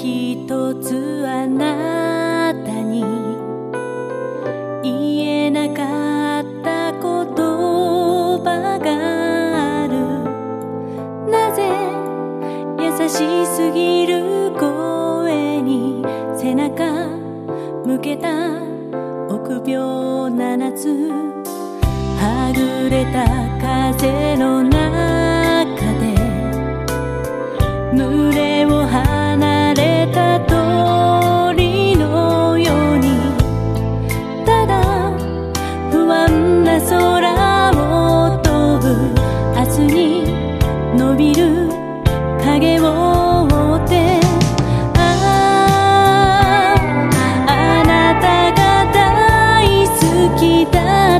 ひとつあなたに言えなかった言葉がある。なぜ優しすぎる声に背中向けた臆病な夏。はぐれた風の中で濡れ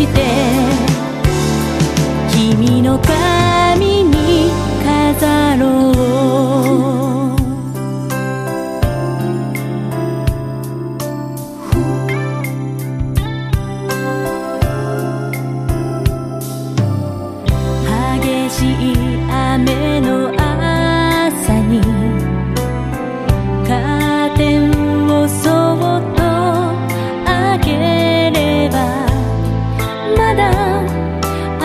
te ter.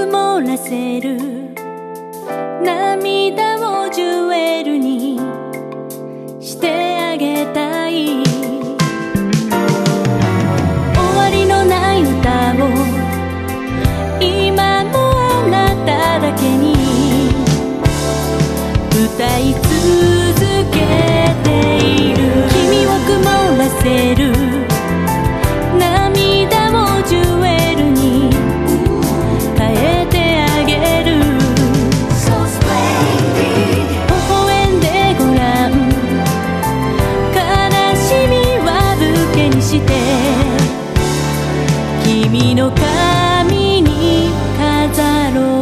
曇らせる。涙をジュエルにしてあげたい。終わりのない歌を今もあなただけに歌い続けている。君を曇らせる。君の髪に飾ろう